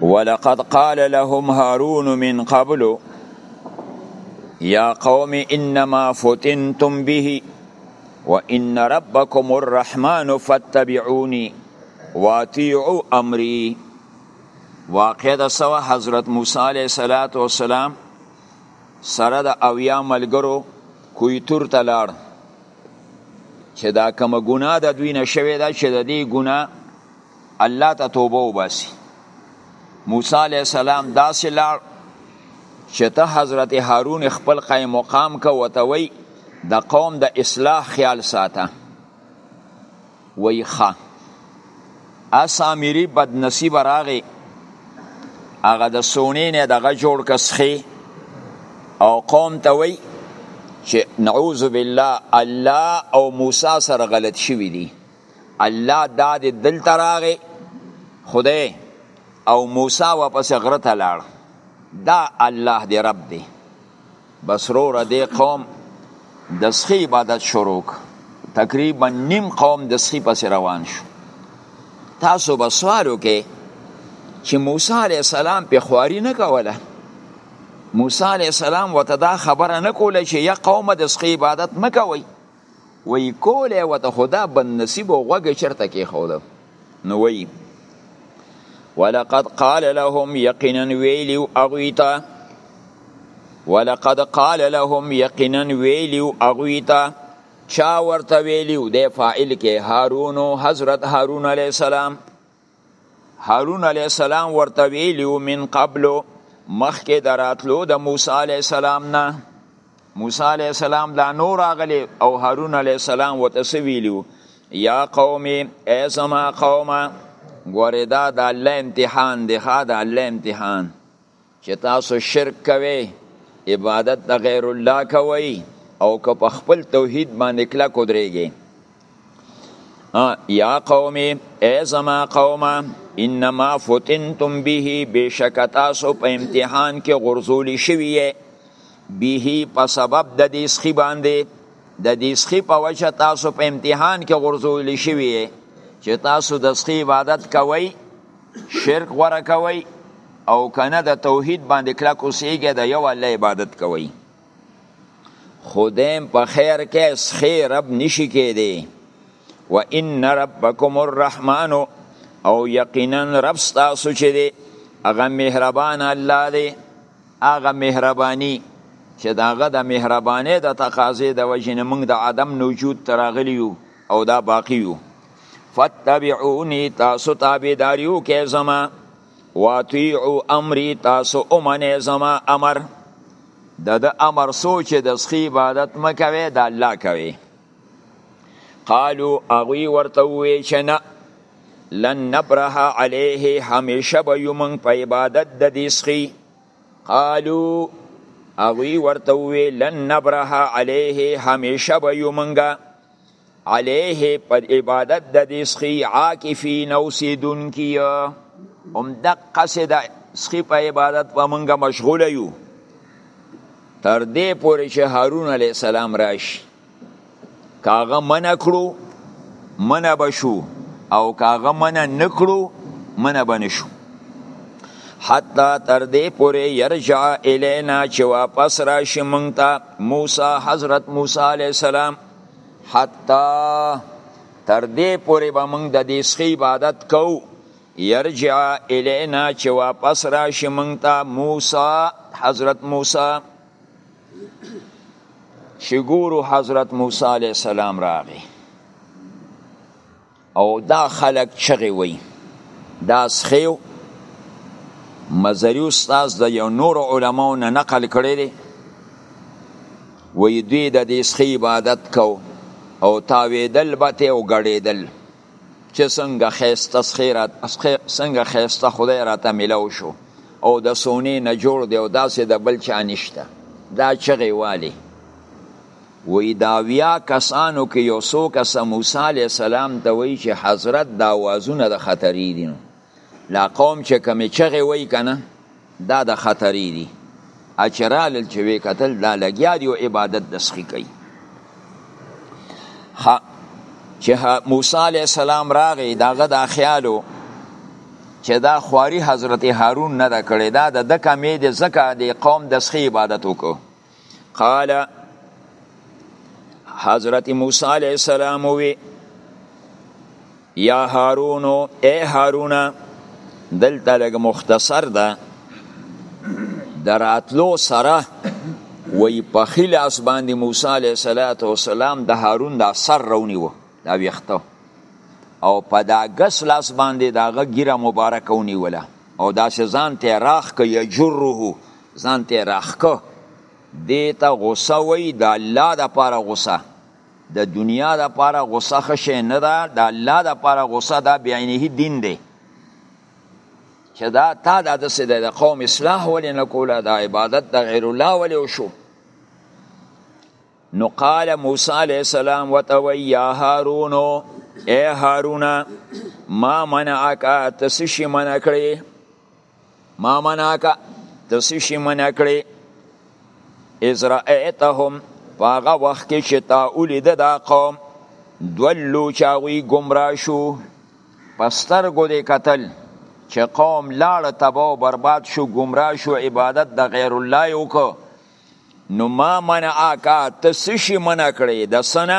ولقد قال لهم هارون من قبل يا قوم انما فتنتم به وان ربكم الرحمن فاتبعوني واطيعوا امري واقع د سوا حضرت موسی علیه الصلاۃ والسلام سره د اویا ملګرو کوی تور ته لاړ چې دا کومه ګناه د دوی نه شوې ده چې د دې ګناه الله ته توبه وباسي موسی علیه السلام داسې لاړ چې ته حضرت هارون خپل قائم مقام کا وتوي د قوم د اصلاح خیال ساته وی خا اسامیری بد نصیب راغی هغه د سونی نه دغه جوړ کسخي او قوم ته وی چې نعوذ بالله الله او موسی سره غلط شوی دی الله دا دی دلته راغی خدای او موسی واپس غره ته لاړ دا الله دی رب دی بس روره دی قوم د سخی عبادت شروع تقریبا نیم قوم د سخی پس روان شو تاسو به سوال وکې چې موسی علی السلام په خواري نه کوله موسی علی السلام وته دا خبره نه کوله چې یا قوم د سخی عبادت مکوئ وی کوله وته خدا بن نصیب او غوګه چرته کې خوده نو وی ولقد قال لهم یقینا ویلی او اغویتا ولقد قال لهم یقینا ویلی او اغویتا چا ورته ویلی او د فاعل کې هارون حضرت هارون علی السلام هارون علیه السلام ورته ویلیو من قبلو مخکې دراتلو د موسی علیه السلام نه موسی علیه السلام لا نور راغلی او هارون علیه السلام ورته څه ویلیو یا قومې ای زما قومه ګورې دا د الله امتحان دی ښه د الله امتحان چې تاسو شرک کوي عبادت د غیر الله کوي او که په خپل توحید باندې کلا کو درېږي یا قومي ای زما قومه انما فتنتم به بشک تاسو په امتحان کې غرزول شوی به په سبب د دې سخي باندې د دې سخي په وجه تاسو په امتحان کې غرزول شوی چې تاسو د سخي عبادت کوئ شرک غوره کوئ او کنه د توحید باندې کلک اوسېږئ د یو الله عبادت کوئ خدایم په خیر کې سخی رب نشي کېدی و ان ربکم الرحمن او یقینا رب ستاسو چې دی هغه مهربان الله دی هغه مهرباني چې داغه د مهرباني د تقاضې د وجې نه موږ د عدم نوجود تراغلی یو او دا باقی یو فتبعونی تاسو تابیداریو که زما واتیعو امری تاسو امنه زما امر د د امر سوچ د سخی عبادت مکوي د الله کوي قالو اغوی ورته وی شنه لن نبره عليه همیشه به یو من په عبادت د دې سخی قالو اغوی ورته وی لن نبره عليه همیشه به یو منګه علیه پر عبادت د دې سخی عاکفین اوسیدونکي هم دقسې د سخی په عبادت به مونږ مشغول یو تر دې پورې چې هارون علیه السلام راشي کاغه منع کړو منع بشو او کاغه منع نکړو منع بنشو حتی تر دې پورې یرجع الینا چې واپس راشي مونږ ته موسی حضرت موسی علیه السلام حتی تر دې پورې به موږ د دې سخي عبادت کوو یرجع الینا چې واپس راشي موږ ته موسی حضرت موسی چې ګورو حضرت موسی علیه السلام راغی او دا خلک چغې وي دا سخیو مزری استاذ د یو نور علماو نه نقل کړی دی وی دوی د دې سخی عبادت کو او تاویدل بته او غړیدل چې څنګه خیسته سخیرات څنګه خیسته خدای راته ملو شو او د سونی نه جوړ دی او داسې د بل چا نشته دا چغې والی وایي د اویا کسانو کې یو څو کسه موسی علیه السلام ته وایي چې حضرت د اوازونه د خطرې دي نو لا قوم چې کمې چغې وایي که نه دا د خطرې دي چې رالل چې وې کتل دا لګیا دي او عبادت د سخي کوي چې موسی علیه السلام راغی داغه دا خیالو چې دا خواري حضرت هارون نه ده کړې دا د ده کمې د ځکه د قوم د سخي عبادت وکړو قال حضرت موسی علیه السلام وی یا هارون اے هارون دلته لګ مختصر ده دراتلو سره وی په خلاص باندې موسی علیه صلوات و سلام د هارون د سر رونی و دا ویخته او په دا غس لاس باندې داغه ګیره مبارک ونی ولا او دا ځان ته راخ ک یجره ځان ته راخکه دې ته غصه وایي د الله دپاره غصه د دنیا د پاره غصه خشه نه ده د الله د پاره غصه دا بعینه دین دی چې دا تا د دسه د قوم اصلاح ولې نه کوله د عبادت د غیر الله ولې وشو نو قال موسی علیہ السلام وتو یا هارون اے هارون ما منعک تسشی منع کړی ما منعک د څه شي منع کړې اذ رأیتهم په هغه وخت کې چې تا ولیده دا قوم دولو چې هغوی ګمراه شو په سترګو دې کتل چې قوم لاړه تبا او برباد شو ګمراه شو عبادت د غیر الله یې وکړو نو ما منعکا ته څه شي منع کړې د سنه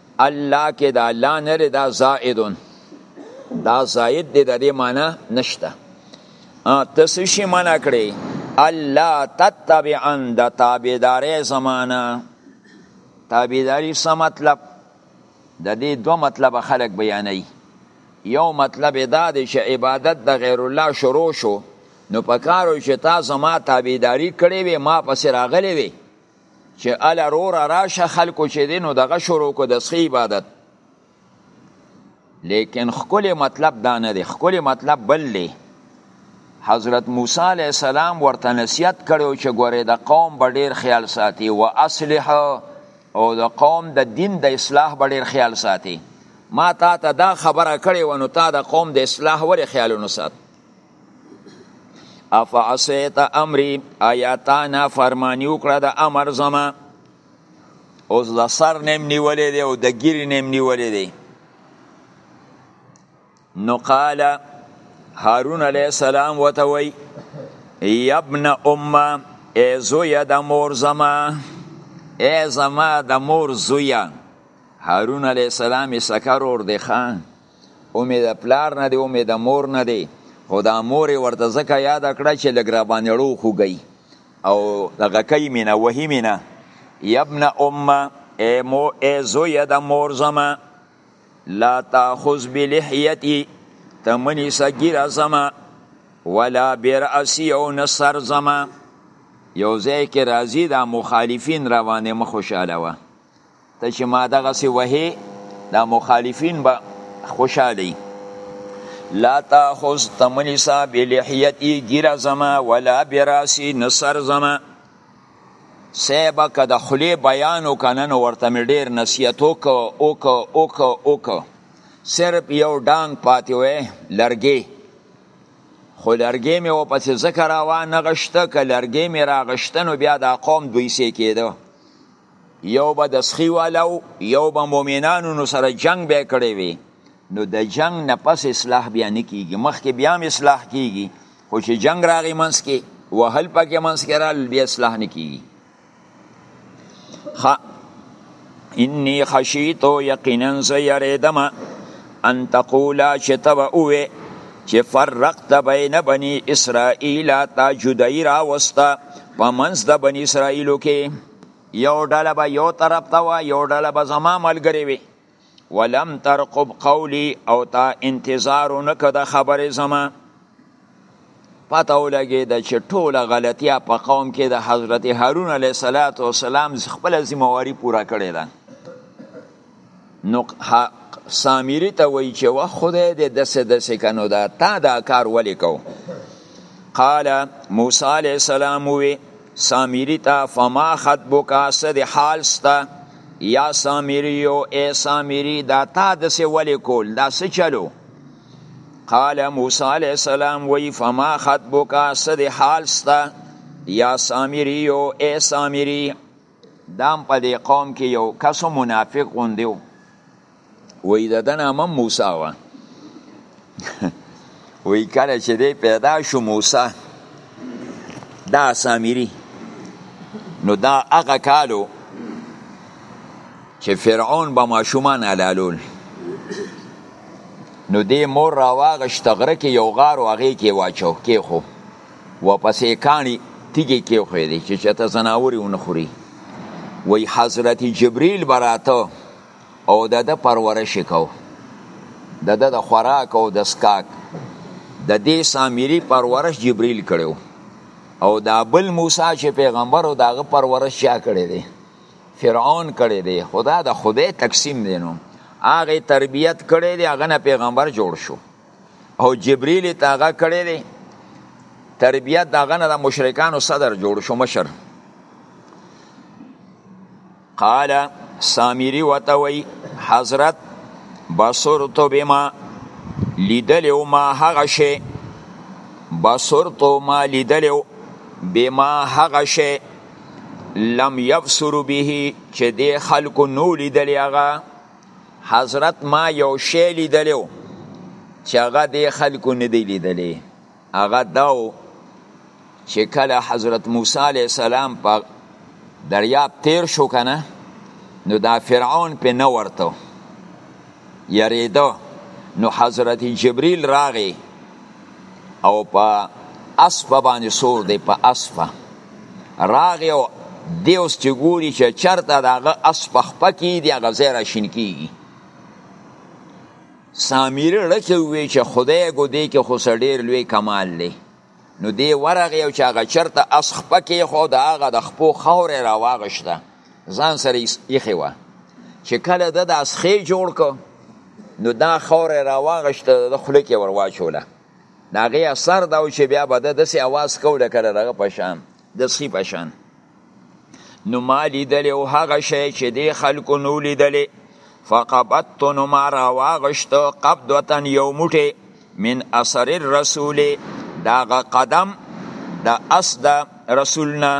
الله کې دا لا نه لري دا زائدون دا زائد دی د دې معنی نشته ته څه شي منع کړې الله تتبعن د تابعدارې زمانہ تابعداري څه مطلب د دې دوه مطلب خلک بیانوي یو مطلب دا دی چې عبادت د غیر الله شروع شو نو پکارو چې تا زما تابعداري کړې وي ما پسې راغلې وي چې اله روره راشه خلکو چې دی نو دغه شروع کو د سخی عبادت لیکن خکل مطلب دا نه دی خکل مطلب بل دی حضرت موسی علیه السلام ورته نصیحت کړو چې ګوره د قوم به ډیر خیال ساتي و اصلح او د قوم د دین د اصلاح به ډیر خیال ساتي ما تا ته دا خبره کړې و نو تا د قوم د اصلاح ولې خیالونه سات افعصیت امری آیاتانا فرمانی وکړه د امر زما اوس د سر نیم نیولې دی او د ګیری نیم نیولې دی نو قال هارون علیه السلام وته وی یبن امه ای زوی د مور زما ای زما د مور زوی هارون علیه السلام سکر اور دی خان او مې د پلار نه دی او مې د مور نه دی خو دا مور یې ورته ځکه یاده کړه چې لږ راباندې ړو خوږوي او دغه کوي مې نه وهي مې نه یبنه امه ای مو ای زویه د مور زما لا تاخذ بلحیتي ته مه نیسه ږیره زما ولا برأسي او نه سر زما یو ځای کې راځي دا مخالفین روانې مه خوشحالوه ته چې ما دغسې وهې دا مخالفین به خوشحاله لا تاخذ تمنسا بلحیتی ګیره زما ولا براسی نصر زما سیبا که د خلی بیان وکنن ورته مې ډیر نصیحت وک اوک اوک اوک صرف یو ډانګ پاتې وې لرګي خو لرګي مې و پسې ذکر راوانه غشته که لرګي مې راغشتنو بیا دا قوم دوی سې کېده یو به د سخی والا او یو به مؤمنانو نو سره جنگ به کړی وي نو د جنگ نه پس اصلاح بیا نه کیږي مخکې بیا هم اصلاح کیږي خو چې جنگ راغی منځ کې وهل پکې منځ کې رال بیا اصلاح نه کیږي خ انی خشیتو یقینا زیریدم ان تقولا چې تب اوه چې فرقت بین بنی اسرائیل تا جدای راوسته په منځ د بنی اسرائیلو کې یو ډله به یو طرف ته وه یو ډله به زما ملګرې وي ولم ترقب قولی او تا انتظار نکه د خبرې زما پته ولګې د چې ټوله غلطیا په قوم کې د حضرت هارون علیه السلام خپل ذمہواری پورا کړې ده نو سامری ته وای چې واه خدای دې دسه دسه کنو دا تا دا کار ولې کو قال موسی علیہ السلام وی سامری ته فما خطبک اسد حال ستا یا سامری او ای سامری دا تا دسه ولې کول دا څه چلو قال موسی علیہ السلام وی فما خطبک اسد حال ستا یا سامری او ای سامری دام په دې قوم کې یو کس منافق غوندې و وایي د ده نامه موسی وه وایي کله چې دی پیدا شو موسی دا سامیری نو دا هغه کالو چې فرعون به ماشومان حلالول نو دې مور راواغشته غره کې یو غار و هغې کې واچو کېښو وپسې کاڼي تیږې کېښودې چې چېرته ځناور یې ونه خوري وایي حضرت جبریل به راته او د ده پرورش یې کوو د ده د خوراک او د څښاک د دې سامري پرورش جبریل کړی او دا بل موسی چې پیغمبر او د هغه پرورش چا کړی دی فرعون کړی دی خدا د خدای تقسیم دی نو هغه تربیت کړی دی هغه نه پیغمبر جوړ شو او جبريل ته هغه کړی دی تربیت داغه نه د مشرکانو صدر جوړ شو مشر قال سامری وتوی حضرت بصرت بما لیدل او ما هغه شی بصرت ما لیدل او بما هغه شی لم يبصر به چې د خلکو نو لیدل هغه حضرت ما یو شی لیدلی و چې هغه دې خلکو نه دی لیدلی هغه دا و چې کله حضرت موسی علیه السلام په دریاب تیر شو که نه نو دا فرعون پې نه ورته یریده نو حضرت جبریل راغی او په اسفه باندې سور دی په اسفه راغی او دی اوس چې ګوري چې چرته د هغه اس په خپه کې دی هغه ځای را شین کېږي سامیري ړکې وویل چې خدای ګو دی کې خو څه ډېر لوی کمال دی نو دی ورغی او چې هغه چرته اس خپه کې خو د هغه د خپو خاورې را واغشته ځان سره ایښې وه چې کله د د اسخې جوړ کو نو دا خاورې را واغشته د خولې کې ور واچوله د هغې اثر دا و چې بیا به ده داسې اواز کو لکه د دغه په شان د سپي په شان نو ما لیدلی او هغه شی چې دې خلکو نو لیدلی فقبضت نو ما راواغشتو قبضتا یو موټی من اثر الرسول داغه قدم د اس د رسولنا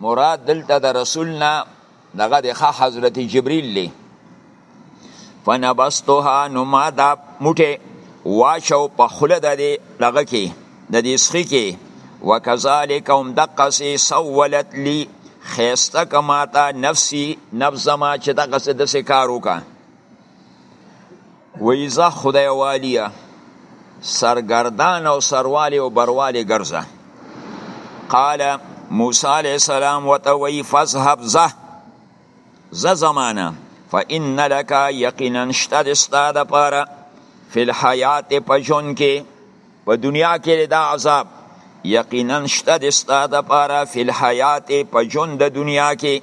مراد دلته د رسولنا دغه د ښه حضرت جبريل دی فنبستها نو ما دا موټه واچو په خوله د دې دغه کې د دې سخي کې وکذالک هم دقسی سولت لی خیسته کماتا نفسی نفس ما چې دغه څه د سکارو کا وایی ځه خدای والیه سرګردان او سروالی او بروالی ګرځه قال موسی علیه السلام وته وی فذهب زه زه زمانه فإن لك یقینا شته د ستا دپاره فی الحیات په ژوند کې په دنیا کې دا عذاب یقینا شته د ستا دپاره فی الحیات په ژوند د دنیا کې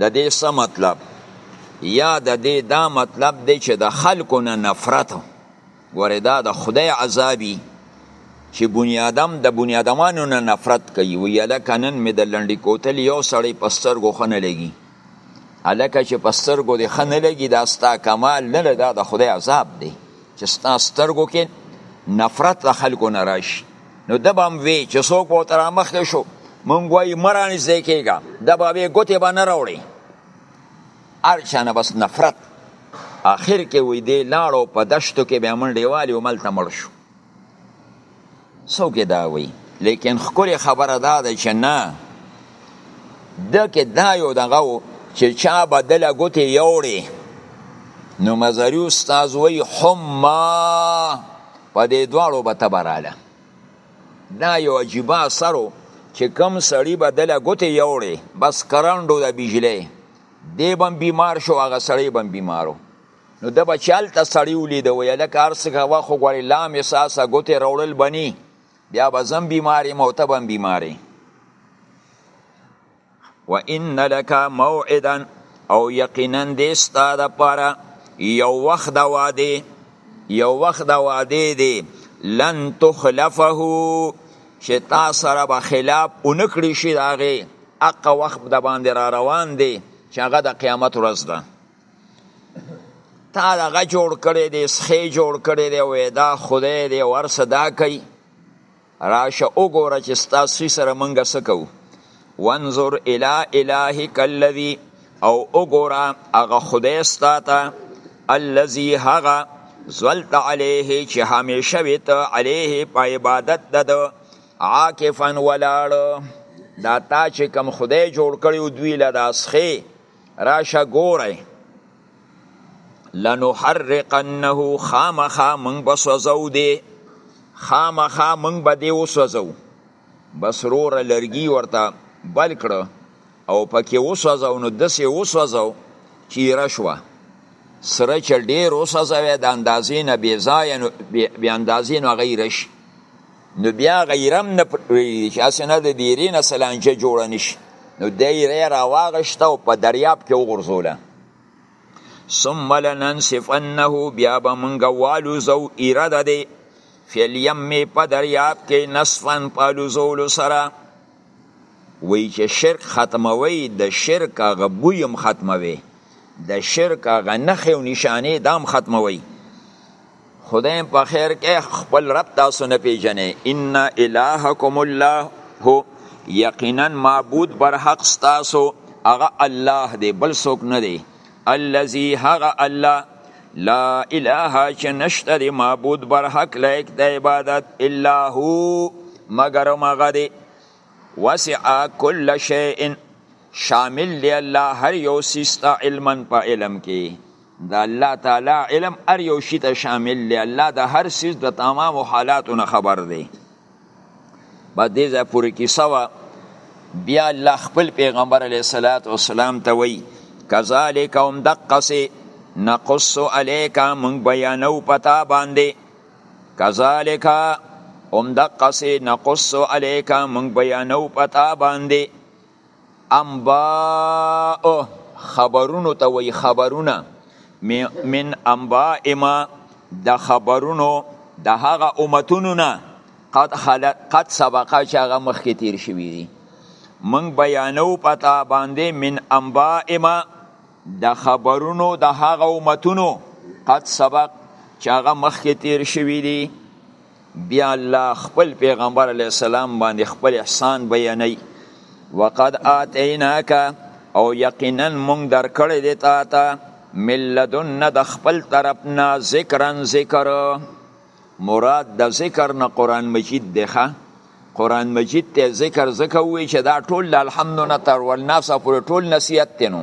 د دې څه مطلب یا د دې دا مطلب دی چې د خلکو نه نفرت ګوره دا د خدای عذابي چې بنی آدم د بنی آدمانو نه نفرت کوي وی الکه نن مې د لنډي کوتل یو سړی په سترګو ښه نه لګي الکه چې په سترګو دې ښه نه لګي دا ستا کمال نه ده دا د خدای عذاب دی چې ستا سترګو کې نفرت د خلکو نه راشي نو د به هم وی چې څوک به تر مخکې شو مونږ وایي مرانی ځای کېږه د به به ګوتې به نه راوړي هر چا نه بس نفرت آخر کې وی دی لاړو په دشتو کې به منډې والي او ملته مړ شو څوک دا وی لیکن خکل خبره دا ده چې نه د کې دا یو دغه و چې چا بدله ګوتې یوړې نو مزاری استاذ وی حما په دې دواړو به تبه راله دا یو عجیبه اثر و چې کم سړي به دله ګوتې یوړې بس کرنډو د بجلۍ دی به بیمار شو هغه سړی به بیمارو نو د بچال ته سړی ولید وی لکه ارسګه واخو غوړی لام احساسه ګوتې روړل بنی بیا به زم بیماری موته بم بیماری و ان لک موعدا او یقینا دې ستا لپاره یو وخت د وعده یو وخت د وعده دی لن تخلفه چې تا سره به خلاف اونکړي شي داغه اقا وخت د باندې را روان دی چې هغه د قیامت ورځ ده تا دغه جوړ کړی دی سخی جوړ کړی دی وې دا خدای دی ورسه دا کوي راشه وګوره چې ستا سوی سره منګه سکو وانظر الى الهک الذي او وګوره هغه خدای ستا ته الذي هغه زلت عليه چې همیشه وي ته عليه په عبادت د ده عاکفا ولاړ دا تا چې کم خدای جوړ کړی دوی له داسخې راشه ګوره لنحرقنه خامخا مونږ به سوځو دی خامخا مونږ به دی وسوځو بس روره لرګي ورته بل کړه او پکې وسوځو نو دسې وسوځو چې یره شوه سره چې ډېر وسوځوی د اندازې نه بېځایه نو بې اندازې نو هغه یره شي نو بیا غیرم نه پرېږدي چې هسې نه د دیرې نه سلانجه جوړه نه شي نو دی یې راواغېسته او په دریاب کې وغورځوله ثم لننصفنه بیا به مونږ والوزو اراده دی فی الیم په دریاب کې نصفا په الوزولو سره وی چې شرک ختموي د شرک هغه بوی هم ختموي د شرک هغه نښې او نشانې دام ختموي خدای په خیر کې خپل رب تاسو نه پیژنې ان الهکم الله هو یقینا معبود بر حق تاسو هغه الله دی بل څوک نه دی الذي هغه الله لا اله چې نشته دی معبود بر حق لایق د عبادت الا هو مگر مغه دی وسع كل شيء شامل دی الله هر یو سیستا علما په علم کې د الله تعالی علم هر یو شي ته شامل دی الله د هر څیز د تمامو حالاتو نه خبر دی په دې ځای پورې کیسه وه بیا الله خپل پیغمبر علیه الصلاۃ والسلام ته وایي کذالک هم دقسې نقص علیک مونږ بیانو پتا باندې کذالک هم دقسې نقص علیک مونږ بیانو پتا باندې انباء خبرونو ته وی خبرونه من انباء ما د خبرونو د هغه امتونو نه قد خلت قد سبقه چې هغه مخکې تیر شوي دي من بیانو پتا باندې من انباء ما د خبرونو د هغه امتونو قد سبق چې هغه مخکې تیر شوي دي بیا الله خپل پیغمبر علی السلام باندې خپل احسان بیانوي وقد آتیناک او یقینا مونږ درکړی دی تا ته ملدن د خپل طرف نه ذکرن ذکر مراد د ذکر نه قران مجید دی ښه قران مجید ته ذکر ځکه وی چې دا ټول الحمدلله تر والناس پورې ټول نصیحت دی نو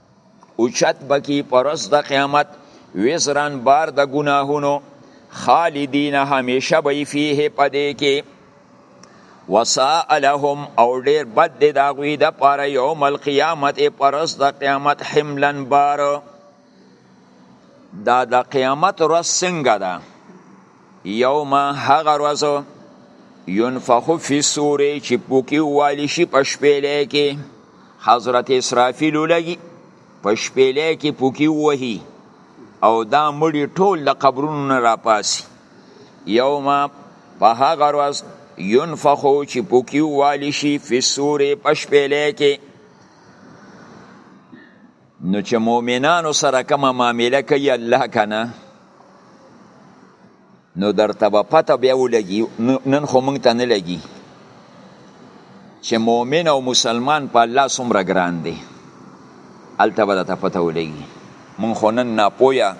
اوچت بکی پرس د قیامت وزران بار د گناهونو خالدین همیشه بی فیه پده که وساء لهم او ډیر بد دی دا غوی د پاره یوم القیامت پرس د قیامت حملن بار دا د قیامت ورځ څنګه ده یوم هغه ورځ ينفخ فی الصور چې پوکی والی شي په شپېلې کې حضرت اسرافیل لګي په شپېلې کې پوکی وهي او دا مړي ټول د قبرونو نه راپاسي یوم په هغه ورځ ينفخ چې پوکی والی شي فی الصور په شپېلې کې نو چې مؤمنانو سره کومه معامله کوي الله کنه نو درته به پته بیا ولګي نن خو مونږ ته نه لګي چې مؤمن او مسلمان په الله څومره ګران دی هلته به درته پته ولګي مونږ خو نن ناپویه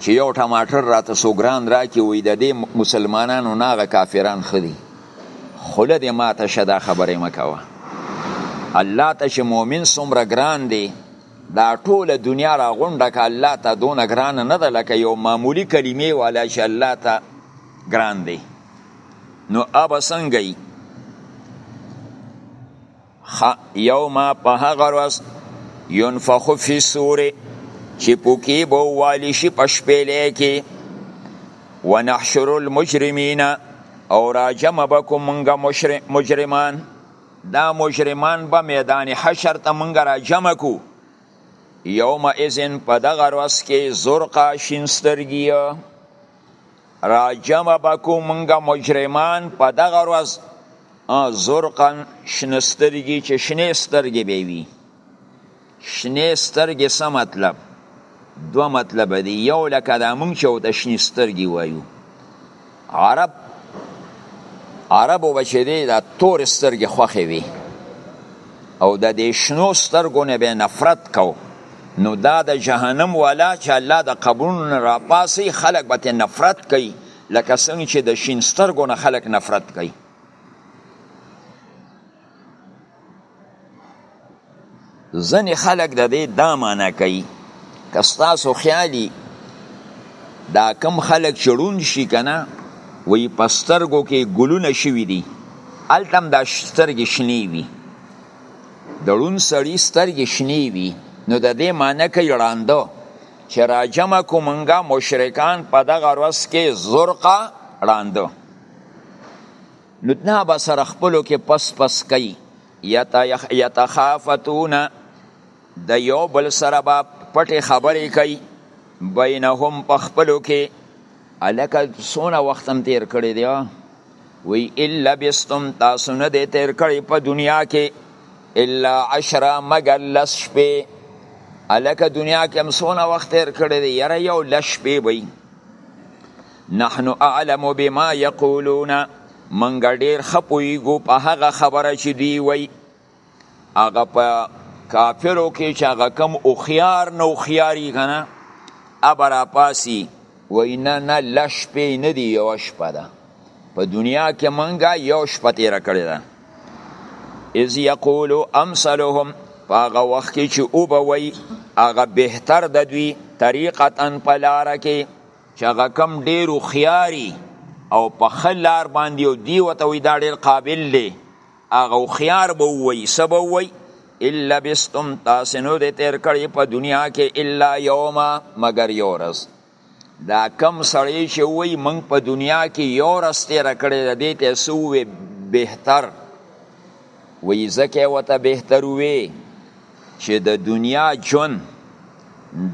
چې یو ټماټر راته څو ګران راکړي وایي د دې مسلمانانو نه هغه کافران ښه دي خوله دې ماته شه دا خبرې مه کوه الله ته چې مؤمن څومره ګران دی دا ټوله دنیا را غونډه که الله ته دونه ګرانه نه ده لکه یو معمولی کلمې والا چې الله ته ګران دی نو ابا څنګه خ یوم په هغه ورځ ينفخ فی الصور چې پوکی به والی شي په شپېلې کې ونحشر المجرمین او راجم بکو منګه مجرمان دا مجرمان به میدان حشر ته منګه راجم کو یوم اذن په دغه ورځ کې زرقا شینسترګی را جمع بکو منګه مجرمان په دغه ورځ زرقن شنه سترګي چې شنه سترګي به وي شنه سترګي څه مطلب دو مطلب دی یو لکه دا مونږ چې ورته شنې سترګې وایو عرب عربو به چې دی دا تورې سترګې خوښې وي او د دې شنو سترګو نه به نفرت کو نو دا د جهنم والا چې الله د قبرونو نه راپاسي خلک به نفرت کوي لکه څنګه چې د شین سترګو نه خلک نفرت کوي ځنې خلک د دې دا معنا کوي که ستاسو خیالي دا کم خلک چې ړوند شي که نه وایي په سترګو کې ګلونه شوي دي هلته هم دا سترګې شنې وي د ړوند سړي سترګې شنې وي نو د دې معنی کوي ړانده چې راجم کو منګه مشرکان په دغه ورځ کې زرقه ړانده نو دا به سره خپلو کې پس پس کوي یتخافتون د یو بل سره به پټې خبرې کوي بینهم په خپلو کې الکه سونه وخت هم تیر کړی دی وی ان لبستم تاسو نه دی تیر کړی په دنیا کې الا عشرا مگر لس شپې الکه دنیا کې هم سونه وخت تیر کړی دی یره یو لس شپې وی نحن اعلم بما یقولون منګ ډیر خپویګو په هغه خبره چې دی وی هغه په کافرو کې چې هغه کم اوخیار نه اوخیاري که نه هغه راپاسي وایي نه نه لس شپې نه دي یوه شپه ده په دنیا کې موږ یو شپه تېره کړې ده اذ یقول امثلهم په هغه وخت کې چې وبه وایي هغه بهتر د دوی طریقتا په لاره کې چې هغه کم ډېر هوښیاري او په ښه لار باندې او دی ورته وایي دا ډېر قابل دی هغه هوښیار به ووایي څه به ووایي ان لبستم تاسې نو د تیر کړی په دنیا کې الا یوما مګر یو ورځ دا کم سړی چې وایي موږ په دنیا کې یو ورځ تیره کړې ده دې ته څه ووایي بهتر وایي ځکه ورته بهتر ووایي چې د دنیا جون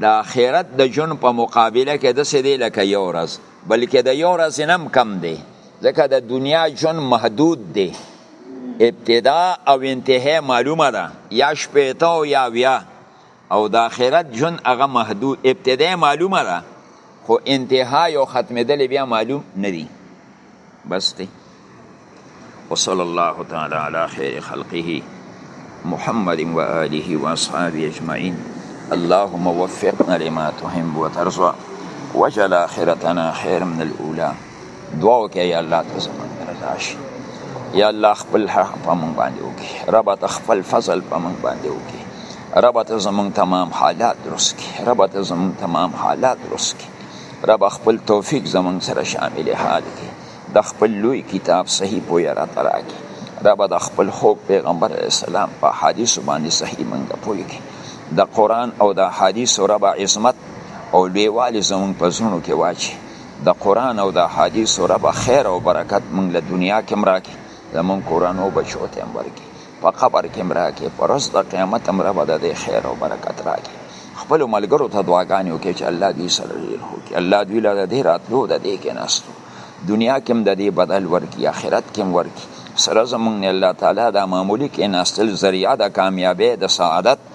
د آخرت د جون په مقابله کې د سې دی لکه یو ورځ بلکې د یو ورځ نم کم دی ځکه د دنیا جون محدود دی ابتدا او انتها معلومه ده یا شپېته او یا ویا او د آخرت جون هغه محدود ابتدا معلومه ده خو انتها یو ختمېدل بیا معلوم نه دی بس دی وصلی الله تعالی علی خیر خلقه محمد و آله و اصحابه اجمعین اللهم وفقنا لما تحب وترضى وجل آخرتنا خیر من الاولى دعا وکړه یا الله ته زمونږ رضا شي یا الله خپل حق په مونږ باندې وکړي رب ته خپل فضل په مونږ باندې وکړي رب ته زمونږ تمام حالات درست کړي رب ته زمونږ تمام حالات درست کړي رب خپل توفیق زمون سره شامل حال کې د خپل لوی کتاب صحیح پوی را تراکي رب د خپل خوب پیغمبر اسلام په حدیث باندې صحیح منګ پوی کې د قران او د حدیث رب عظمت او لویوالي زمون په زړونو کې واچي د قران او د حدیث رب خیر او برکت مونږ له دنیا کې مراکي زمون قران او بچو ته امر کې په قبر کې هم راکې په ورځ د قیامت هم ربه د دې خیر او برکت راکې خپل ملګرو ته دعاګانې وکړي چې الله دوی سره ډیر خو کې الله دوی له دې راتلو د دې کې ناستو دنیا کې هم د دې بدل ورکي آخرت کې هم ورکي سره زمونږ نه الله تعالی دا معمولی کې ناستل ذریعہ د کامیابی د سعادت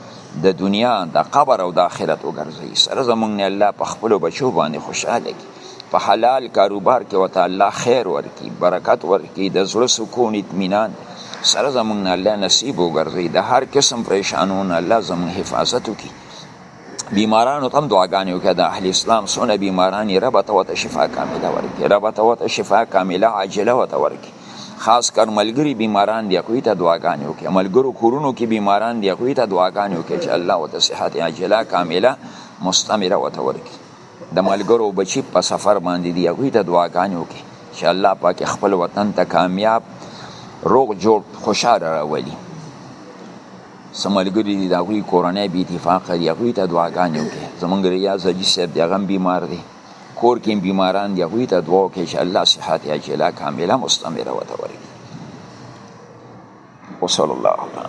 د دنیا د قبر او د آخرت وګرځي سره زمونږ نه الله په خپل بچو باندې خوشاله کی په حلال کاروبار کې وته الله خیر ورکي برکت ورکي د زړه سکون اطمینان سره زمونږ نه الله نصیب وګرځي د هر قسم پریشانونو الله زمونږ حفاظت وکړي بیمارانو تم دعاګانې وکړه د اهل اسلام سونه بیماران یې رب ته وته شفا کامله ورکړي رب ته وته شفا کامله عاجله وته ورکړي خاص کر ملګری بیماران دی کوي ته دعاګانې وکړي ملګرو کورونو کې بیماران دی کوي ته دعاګانې وکړي چې الله وته صحت عاجله کامله مستمره وته ورکړي د ملګرو بچی په سفر باندې دی هغوی ته دعاګانې وکړي چې الله پاک خپل وطن ته کامیاب روغ جوړ خوشاله راولي څه ملګري دي د هغوی کورنۍ بې اتفاقه دي هغوی ته دعاګانې وکړي زمونږ ریاض حاجي صاحب دی هغه هم بیمار دی کور کې بیماران دي هغوی ته دعا وکړي چې الله صحت یې عاجله کامله مستمره ورته ورکړي وصلی الله علیه